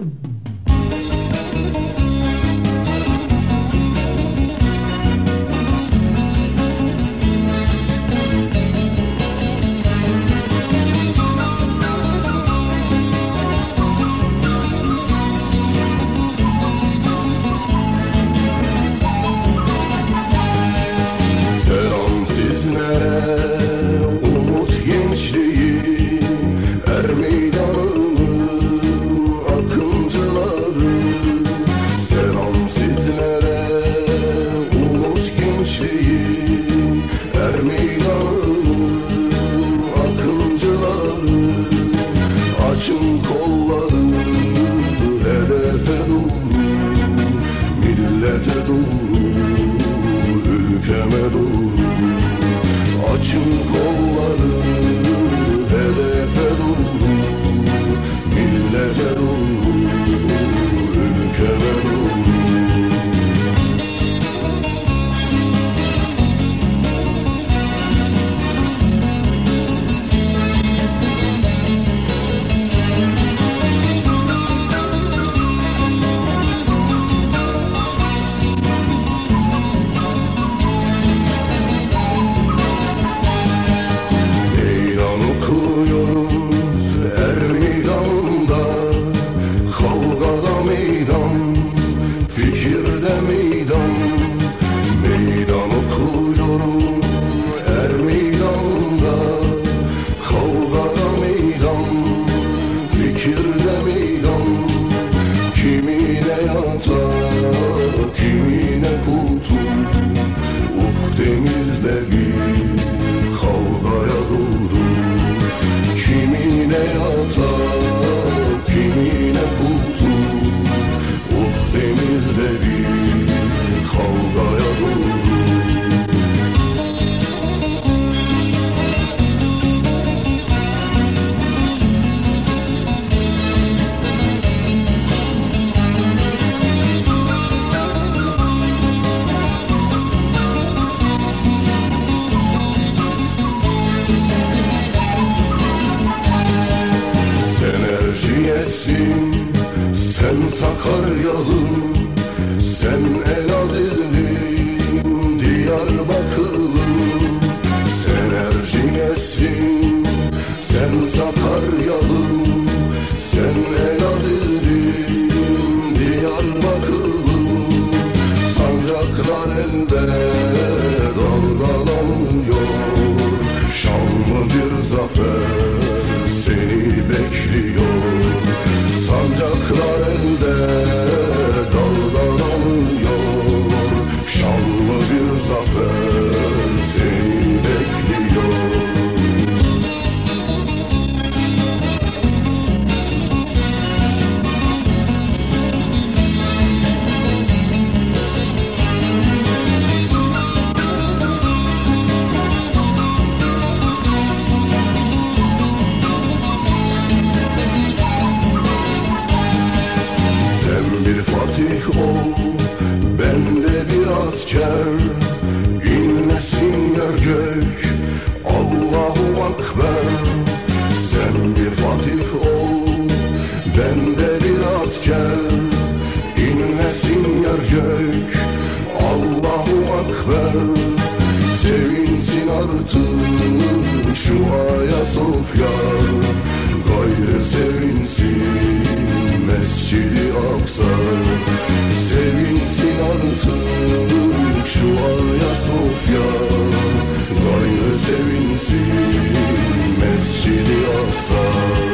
Mm-hmm. Millete doğru ülkeme doğru Açın kolları fikirde meydan Kimine yatak, kimine kutu Uh denizde bir Erciyes'in, sen Sakaryalım Sen Elazizliyim, Diyarbakırlım Sen Erciyes'in, sen Sakaryalım Sen Elazizliyim, Diyarbakırlım Sancaklar elde dalgalanıyor Şanlı bir zafer seni bekliyor ol, ben de bir asker İnlesin yer gök, Allahu Akber Sen bir fatih ol, ben de bir asker İnlesin yer gök, Allahu Akber Sevinsin artık şu Ayasofya. Gayrı sevinsin Mescid-i Aksa artık şu Ayasofya Gayrı sevinsin Mescid-i Aksa